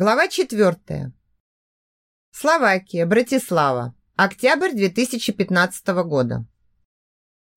Глава 4. Словакия, Братислава. Октябрь 2015 года.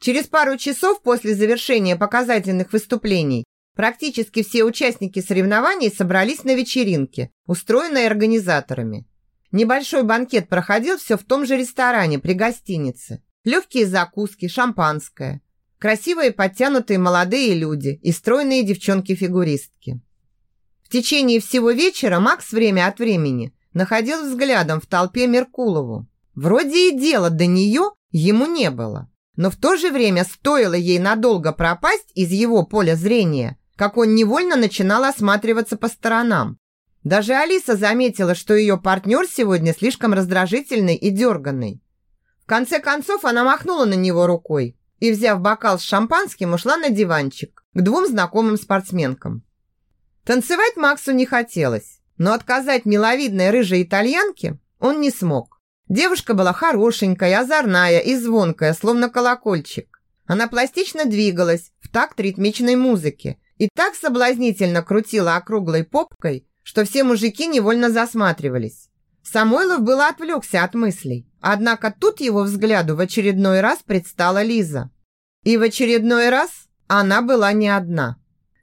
Через пару часов после завершения показательных выступлений практически все участники соревнований собрались на вечеринке, устроенной организаторами. Небольшой банкет проходил все в том же ресторане при гостинице. Легкие закуски, шампанское. Красивые подтянутые молодые люди и стройные девчонки-фигуристки. В течение всего вечера Макс время от времени находил взглядом в толпе Меркулову. Вроде и дела до нее ему не было. Но в то же время стоило ей надолго пропасть из его поля зрения, как он невольно начинал осматриваться по сторонам. Даже Алиса заметила, что ее партнер сегодня слишком раздражительный и дерганный. В конце концов она махнула на него рукой и, взяв бокал с шампанским, ушла на диванчик к двум знакомым спортсменкам. Танцевать Максу не хотелось, но отказать миловидной рыжей итальянке он не смог. Девушка была хорошенькая, озорная и звонкая, словно колокольчик. Она пластично двигалась в такт ритмичной музыки и так соблазнительно крутила округлой попкой, что все мужики невольно засматривались. Самойлов было отвлекся от мыслей, однако тут его взгляду в очередной раз предстала Лиза. И в очередной раз она была не одна.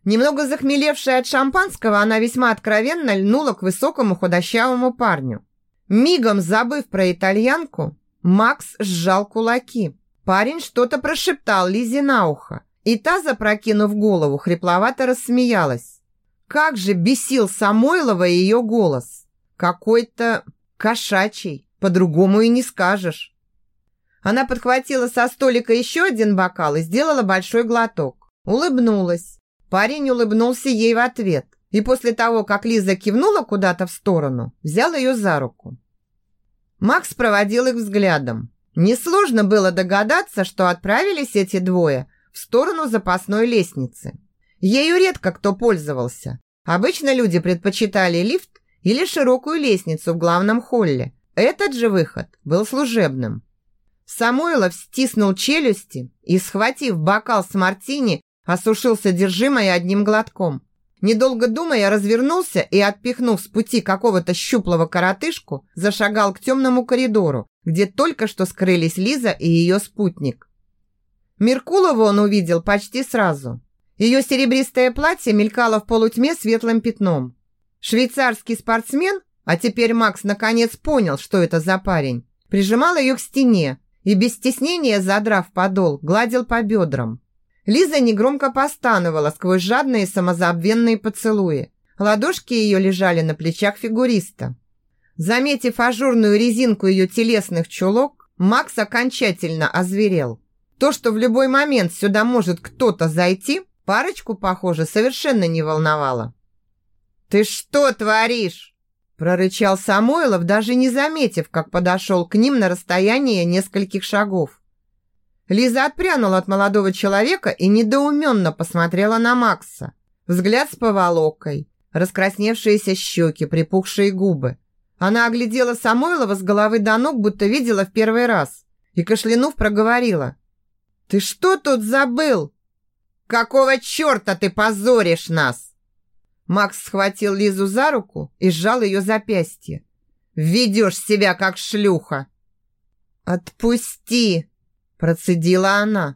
Немного захмелевшая от шампанского, она весьма откровенно льнула к высокому худощавому парню. Мигом забыв про итальянку, Макс сжал кулаки. Парень что-то прошептал Лизе на ухо, и та, запрокинув голову, хрипловато рассмеялась. Как же бесил Самойлова ее голос! Какой-то кошачий, по-другому и не скажешь. Она подхватила со столика еще один бокал и сделала большой глоток. Улыбнулась. Парень улыбнулся ей в ответ и после того, как Лиза кивнула куда-то в сторону, взял ее за руку. Макс проводил их взглядом. Несложно было догадаться, что отправились эти двое в сторону запасной лестницы. Ею редко кто пользовался. Обычно люди предпочитали лифт или широкую лестницу в главном холле. Этот же выход был служебным. Самойлов стиснул челюсти и, схватив бокал с мартини, осушил содержимое одним глотком. Недолго думая, развернулся и, отпихнув с пути какого-то щуплого коротышку, зашагал к темному коридору, где только что скрылись Лиза и ее спутник. Меркулову он увидел почти сразу. Ее серебристое платье мелькало в полутьме светлым пятном. Швейцарский спортсмен, а теперь Макс наконец понял, что это за парень, прижимал ее к стене и без стеснения, задрав подол, гладил по бедрам. Лиза негромко постановала сквозь жадные самозабвенные поцелуи. Ладошки ее лежали на плечах фигуриста. Заметив ажурную резинку ее телесных чулок, Макс окончательно озверел. То, что в любой момент сюда может кто-то зайти, парочку, похоже, совершенно не волновало. «Ты что творишь?» прорычал Самойлов, даже не заметив, как подошел к ним на расстояние нескольких шагов. Лиза отпрянула от молодого человека и недоуменно посмотрела на Макса. Взгляд с поволокой, раскрасневшиеся щеки, припухшие губы. Она оглядела Самойлова с головы до ног, будто видела в первый раз, и, кашлянув, проговорила. «Ты что тут забыл? Какого черта ты позоришь нас?» Макс схватил Лизу за руку и сжал ее запястье. «Ведешь себя, как шлюха!» «Отпусти!» Процедила она.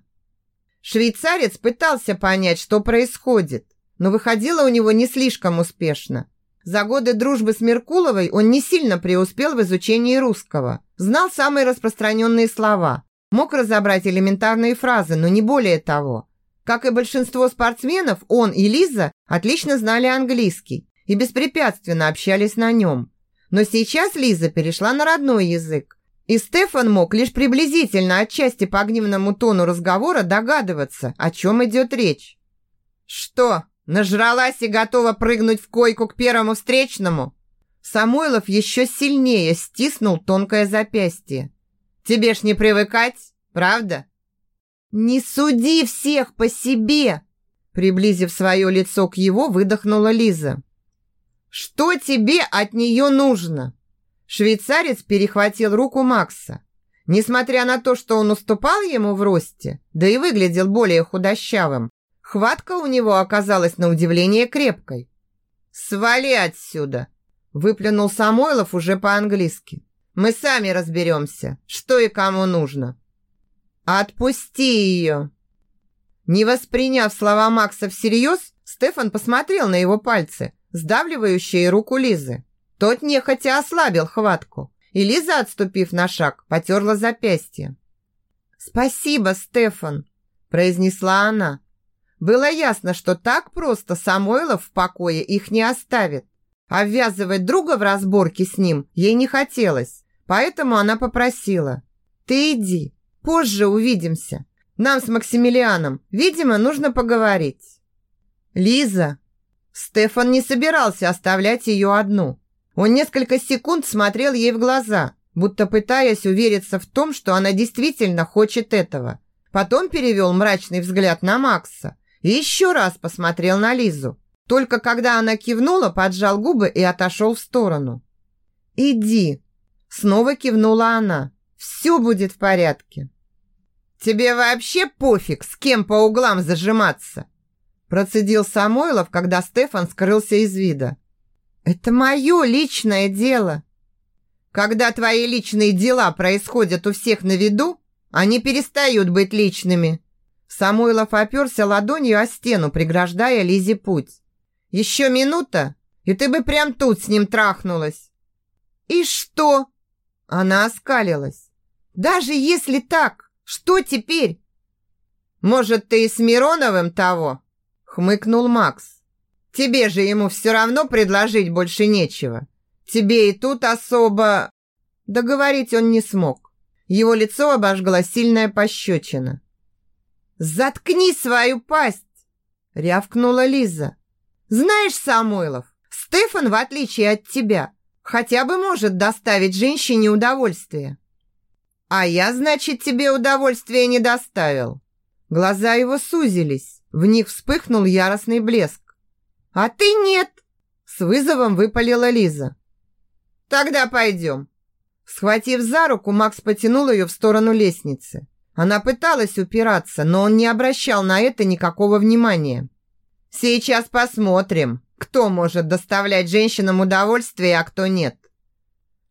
Швейцарец пытался понять, что происходит, но выходило у него не слишком успешно. За годы дружбы с Меркуловой он не сильно преуспел в изучении русского. Знал самые распространенные слова. Мог разобрать элементарные фразы, но не более того. Как и большинство спортсменов, он и Лиза отлично знали английский и беспрепятственно общались на нем. Но сейчас Лиза перешла на родной язык, и Стефан мог лишь приблизительно отчасти по гневному тону разговора догадываться, о чем идет речь. «Что, нажралась и готова прыгнуть в койку к первому встречному?» Самойлов еще сильнее стиснул тонкое запястье. «Тебе ж не привыкать, правда?» «Не суди всех по себе!» Приблизив свое лицо к его, выдохнула Лиза. «Что тебе от нее нужно?» Швейцарец перехватил руку Макса. Несмотря на то, что он уступал ему в росте, да и выглядел более худощавым, хватка у него оказалась на удивление крепкой. «Свали отсюда!» Выплюнул Самойлов уже по-английски. «Мы сами разберемся, что и кому нужно». «Отпусти ее!» Не восприняв слова Макса всерьез, Стефан посмотрел на его пальцы, сдавливающие руку Лизы. Тот нехотя ослабил хватку, и Лиза, отступив на шаг, потерла запястье. «Спасибо, Стефан!» – произнесла она. Было ясно, что так просто Самойлов в покое их не оставит. А ввязывать друга в разборки с ним ей не хотелось, поэтому она попросила. «Ты иди, позже увидимся. Нам с Максимилианом, видимо, нужно поговорить». «Лиза!» Стефан не собирался оставлять ее одну. Он несколько секунд смотрел ей в глаза, будто пытаясь увериться в том, что она действительно хочет этого. Потом перевел мрачный взгляд на Макса и еще раз посмотрел на Лизу. Только когда она кивнула, поджал губы и отошел в сторону. «Иди!» Снова кивнула она. «Все будет в порядке». «Тебе вообще пофиг, с кем по углам зажиматься?» Процедил Самойлов, когда Стефан скрылся из вида. «Это мое личное дело». «Когда твои личные дела происходят у всех на виду, они перестают быть личными». Самойлов оперся ладонью о стену, преграждая Лизе путь. «Еще минута, и ты бы прям тут с ним трахнулась». «И что?» Она оскалилась. «Даже если так, что теперь?» «Может, ты и с Мироновым того?» Хмыкнул Макс. «Тебе же ему все равно предложить больше нечего. Тебе и тут особо...» Договорить он не смог. Его лицо обожгла сильная пощечина. «Заткни свою пасть!» рявкнула Лиза. «Знаешь, Самойлов, Стефан, в отличие от тебя, хотя бы может доставить женщине удовольствие». «А я, значит, тебе удовольствие не доставил». Глаза его сузились, в них вспыхнул яростный блеск. «А ты нет!» С вызовом выпалила Лиза. «Тогда пойдем». Схватив за руку, Макс потянул ее в сторону лестницы. Она пыталась упираться, но он не обращал на это никакого внимания. «Сейчас посмотрим, кто может доставлять женщинам удовольствие, а кто нет».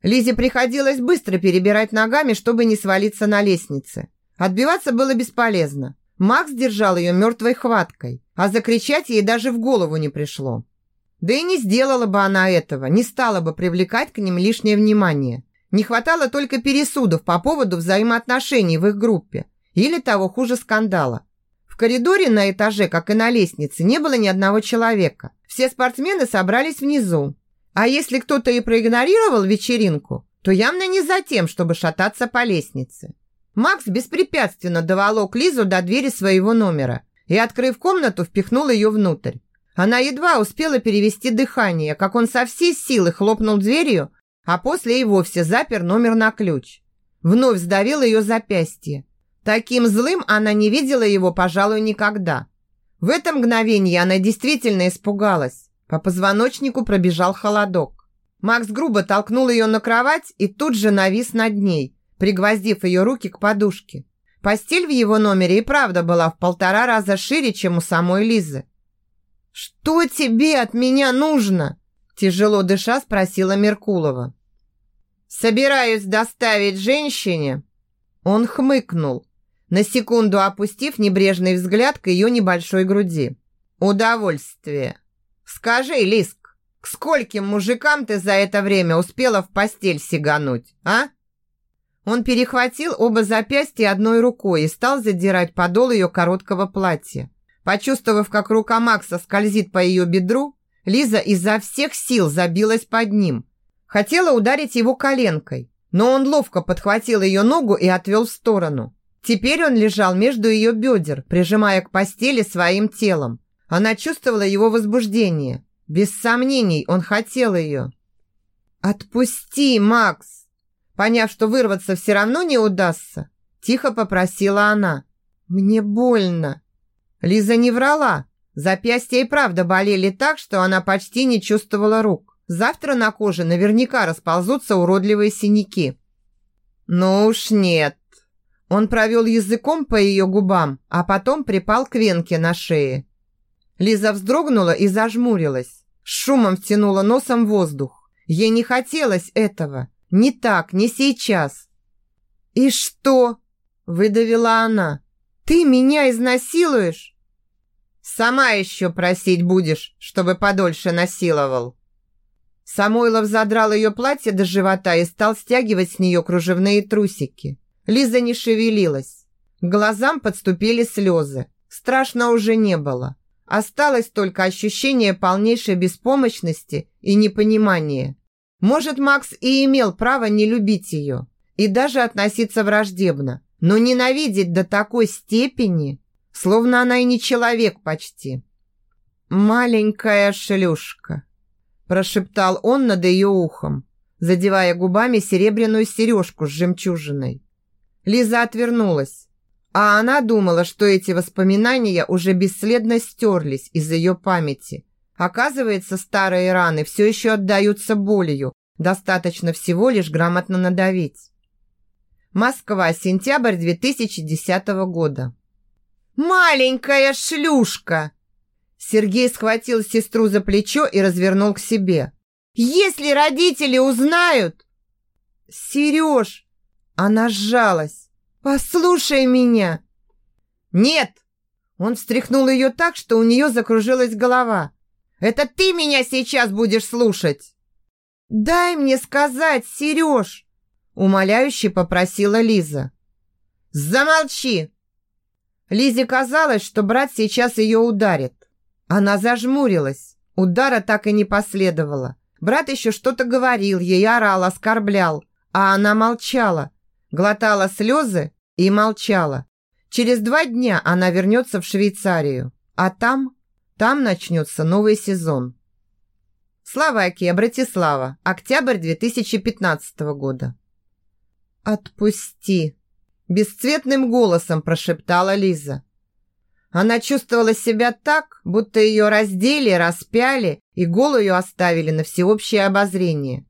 Лизе приходилось быстро перебирать ногами, чтобы не свалиться на лестнице. Отбиваться было бесполезно. Макс держал ее мертвой хваткой, а закричать ей даже в голову не пришло. Да и не сделала бы она этого, не стала бы привлекать к ним лишнее внимание. Не хватало только пересудов по поводу взаимоотношений в их группе или того хуже скандала. В коридоре на этаже, как и на лестнице, не было ни одного человека. Все спортсмены собрались внизу. А если кто-то и проигнорировал вечеринку, то явно не за тем, чтобы шататься по лестнице. Макс беспрепятственно доволок Лизу до двери своего номера и, открыв комнату, впихнул ее внутрь. Она едва успела перевести дыхание, как он со всей силы хлопнул дверью а после и вовсе запер номер на ключ. Вновь сдавил ее запястье. Таким злым она не видела его, пожалуй, никогда. В это мгновение она действительно испугалась. По позвоночнику пробежал холодок. Макс грубо толкнул ее на кровать и тут же навис над ней, пригвоздив ее руки к подушке. Постель в его номере и правда была в полтора раза шире, чем у самой Лизы. «Что тебе от меня нужно?» Тяжело дыша спросила Меркулова. «Собираюсь доставить женщине». Он хмыкнул, на секунду опустив небрежный взгляд к ее небольшой груди. «Удовольствие. Скажи, Лиск, к скольким мужикам ты за это время успела в постель сигануть, а?» Он перехватил оба запястья одной рукой и стал задирать подол ее короткого платья. Почувствовав, как рука Макса скользит по ее бедру, Лиза изо всех сил забилась под ним, Хотела ударить его коленкой, но он ловко подхватил ее ногу и отвел в сторону. Теперь он лежал между ее бедер, прижимая к постели своим телом. Она чувствовала его возбуждение. Без сомнений, он хотел ее. «Отпусти, Макс!» Поняв, что вырваться все равно не удастся, тихо попросила она. «Мне больно». Лиза не врала. Запястья и правда болели так, что она почти не чувствовала рук. Завтра на коже наверняка расползутся уродливые синяки. Ну уж нет. Он провел языком по ее губам, а потом припал к венке на шее. Лиза вздрогнула и зажмурилась. Шумом втянула носом воздух. Ей не хотелось этого. Не так, не сейчас. «И что?» – выдавила она. «Ты меня изнасилуешь?» «Сама еще просить будешь, чтобы подольше насиловал». Самойлов задрал ее платье до живота и стал стягивать с нее кружевные трусики. Лиза не шевелилась. К глазам подступили слезы. Страшно уже не было. Осталось только ощущение полнейшей беспомощности и непонимания. Может, Макс и имел право не любить ее и даже относиться враждебно, но ненавидеть до такой степени, словно она и не человек почти. «Маленькая шлюшка», – прошептал он над ее ухом, задевая губами серебряную сережку с жемчужиной. Лиза отвернулась, а она думала, что эти воспоминания уже бесследно стерлись из ее памяти. Оказывается, старые раны все еще отдаются болью, достаточно всего лишь грамотно надавить. Москва, сентябрь 2010 года. «Маленькая шлюшка!» Сергей схватил сестру за плечо и развернул к себе. «Если родители узнают...» «Сереж!» Она сжалась. «Послушай меня!» «Нет!» Он встряхнул ее так, что у нее закружилась голова. «Это ты меня сейчас будешь слушать!» «Дай мне сказать, Сереж!» Умоляюще попросила Лиза. «Замолчи!» Лизе казалось, что брат сейчас ее ударит. Она зажмурилась. Удара так и не последовало. Брат еще что-то говорил, ей орал, оскорблял. А она молчала. Глотала слезы и молчала. Через два дня она вернется в Швейцарию. А там, там начнется новый сезон. Словакия, Братислава, октябрь 2015 года. «Отпусти!» Бесцветным голосом прошептала Лиза. Она чувствовала себя так, будто ее раздели, распяли и голую оставили на всеобщее обозрение.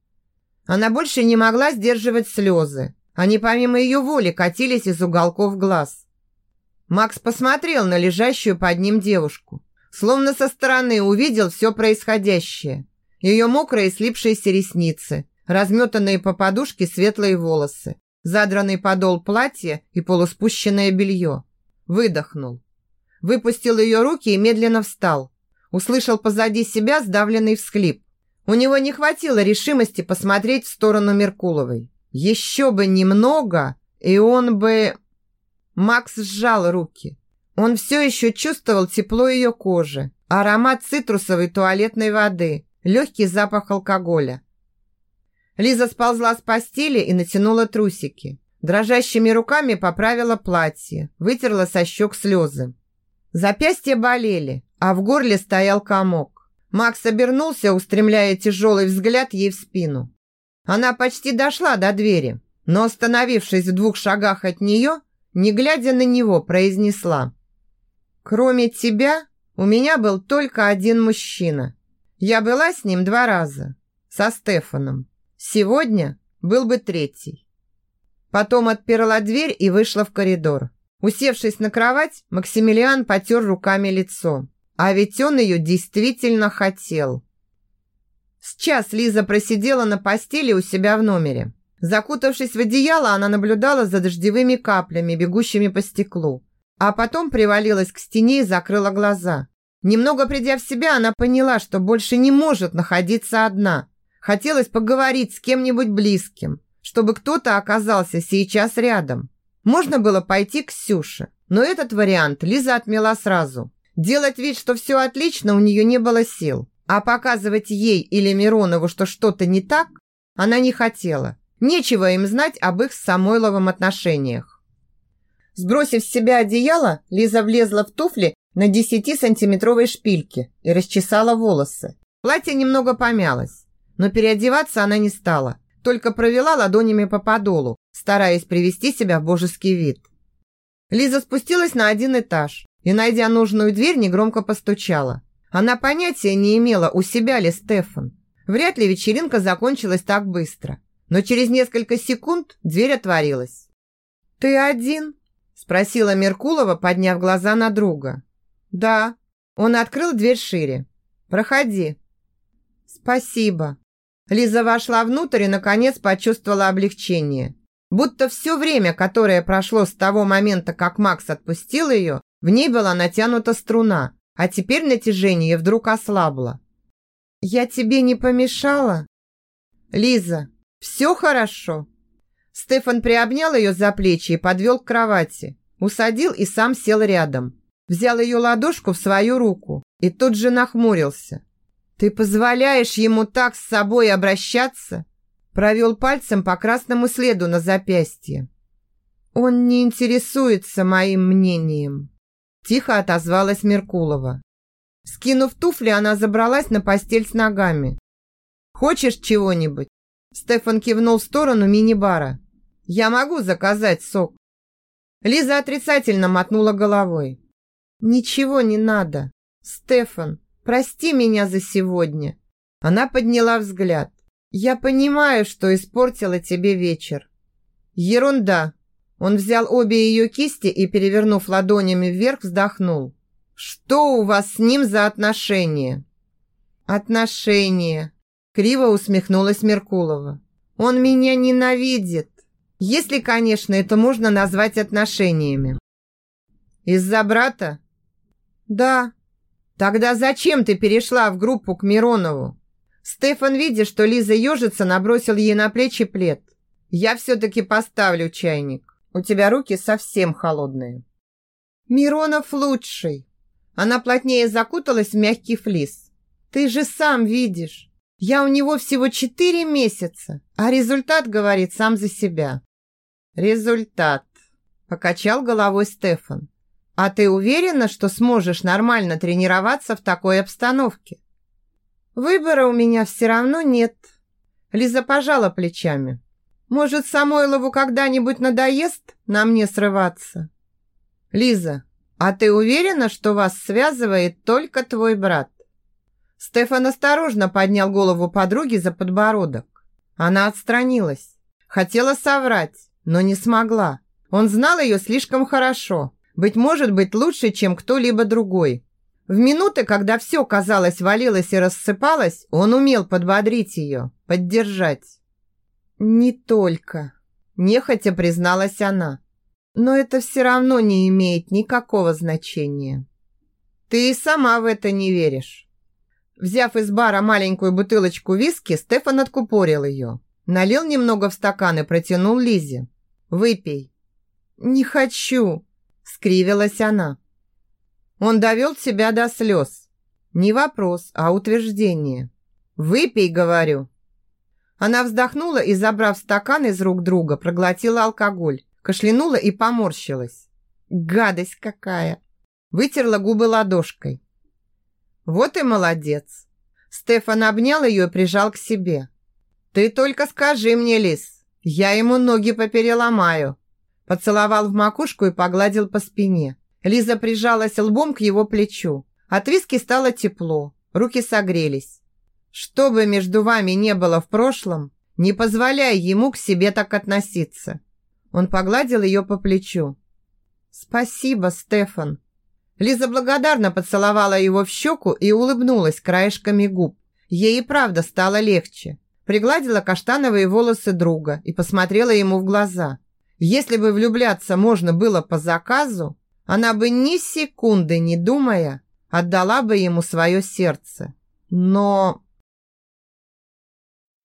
Она больше не могла сдерживать слезы. Они помимо ее воли катились из уголков глаз. Макс посмотрел на лежащую под ним девушку. Словно со стороны увидел все происходящее. Ее мокрые слипшиеся ресницы, разметанные по подушке светлые волосы, задранный подол платья и полуспущенное белье. Выдохнул. Выпустил ее руки и медленно встал. Услышал позади себя сдавленный всхлип. У него не хватило решимости посмотреть в сторону Меркуловой. Еще бы немного, и он бы... Макс сжал руки. Он все еще чувствовал тепло ее кожи, аромат цитрусовой туалетной воды, легкий запах алкоголя. Лиза сползла с постели и натянула трусики. Дрожащими руками поправила платье, вытерла со щек слезы. Запястья болели, а в горле стоял комок. Макс обернулся, устремляя тяжелый взгляд ей в спину. Она почти дошла до двери, но, остановившись в двух шагах от нее, не глядя на него, произнесла. «Кроме тебя, у меня был только один мужчина. Я была с ним два раза, со Стефаном. Сегодня был бы третий. Потом отперла дверь и вышла в коридор. Усевшись на кровать, Максимилиан потер руками лицо. А ведь он ее действительно хотел. Сейчас Лиза просидела на постели у себя в номере. Закутавшись в одеяло, она наблюдала за дождевыми каплями, бегущими по стеклу. А потом привалилась к стене и закрыла глаза. Немного придя в себя, она поняла, что больше не может находиться одна – Хотелось поговорить с кем-нибудь близким, чтобы кто-то оказался сейчас рядом. Можно было пойти к Сюше, но этот вариант Лиза отмела сразу. Делать вид, что все отлично, у нее не было сил. А показывать ей или Миронову, что что-то не так, она не хотела. Нечего им знать об их с Самойловым отношениях. Сбросив с себя одеяло, Лиза влезла в туфли на 10-сантиметровой шпильке и расчесала волосы. Платье немного помялось. Но переодеваться она не стала, только провела ладонями по подолу, стараясь привести себя в божеский вид. Лиза спустилась на один этаж и, найдя нужную дверь, негромко постучала. Она понятия не имела, у себя ли Стефан. Вряд ли вечеринка закончилась так быстро. Но через несколько секунд дверь отворилась. «Ты один?» – спросила Меркулова, подняв глаза на друга. «Да». Он открыл дверь шире. «Проходи». «Спасибо». Лиза вошла внутрь и, наконец, почувствовала облегчение. Будто все время, которое прошло с того момента, как Макс отпустил ее, в ней была натянута струна, а теперь натяжение вдруг ослабло. «Я тебе не помешала?» «Лиза, все хорошо?» Стефан приобнял ее за плечи и подвел к кровати. Усадил и сам сел рядом. Взял ее ладошку в свою руку и тут же нахмурился. «Ты позволяешь ему так с собой обращаться?» Провел пальцем по красному следу на запястье. «Он не интересуется моим мнением», тихо отозвалась Меркулова. Скинув туфли, она забралась на постель с ногами. «Хочешь чего-нибудь?» Стефан кивнул в сторону мини-бара. «Я могу заказать сок». Лиза отрицательно мотнула головой. «Ничего не надо. Стефан, прости меня за сегодня». Она подняла взгляд. «Я понимаю, что испортила тебе вечер». «Ерунда». Он взял обе ее кисти и, перевернув ладонями вверх, вздохнул. «Что у вас с ним за отношения?» «Отношения», – криво усмехнулась Меркулова. «Он меня ненавидит. Если, конечно, это можно назвать отношениями». «Из-за брата?» «Да». «Тогда зачем ты перешла в группу к Миронову?» Стефан, видя, что Лиза ежится, набросил ей на плечи плед. «Я все-таки поставлю чайник. У тебя руки совсем холодные». «Миронов лучший!» Она плотнее закуталась в мягкий флис. «Ты же сам видишь, я у него всего четыре месяца, а результат говорит сам за себя». «Результат», – покачал головой Стефан. «А ты уверена, что сможешь нормально тренироваться в такой обстановке?» «Выбора у меня все равно нет». Лиза пожала плечами. «Может, Самойлову когда-нибудь надоест на мне срываться?» «Лиза, а ты уверена, что вас связывает только твой брат?» Стефан осторожно поднял голову подруги за подбородок. Она отстранилась. Хотела соврать, но не смогла. Он знал ее слишком хорошо. Быть может быть лучше, чем кто-либо другой. В минуты, когда все, казалось, валилось и рассыпалось, он умел подбодрить ее, поддержать. «Не только», – нехотя призналась она. «Но это все равно не имеет никакого значения». «Ты и сама в это не веришь». Взяв из бара маленькую бутылочку виски, Стефан откупорил ее. Налил немного в стакан и протянул Лизе. «Выпей». «Не хочу», – скривилась она. Он довел себя до слез. Не вопрос, а утверждение. «Выпей», — говорю. Она вздохнула и, забрав стакан из рук друга, проглотила алкоголь, кашлянула и поморщилась. «Гадость какая!» Вытерла губы ладошкой. «Вот и молодец!» Стефан обнял ее и прижал к себе. «Ты только скажи мне, Лис, я ему ноги попереломаю!» Поцеловал в макушку и погладил по спине. Лиза прижалась лбом к его плечу. От виски стало тепло, руки согрелись. Что бы между вами не было в прошлом, не позволяй ему к себе так относиться. Он погладил ее по плечу. Спасибо, Стефан. Лиза благодарно поцеловала его в щеку и улыбнулась краешками губ. Ей и правда стало легче. Пригладила каштановые волосы друга и посмотрела ему в глаза. Если бы влюбляться можно было по заказу, она бы ни секунды не думая отдала бы ему свое сердце. Но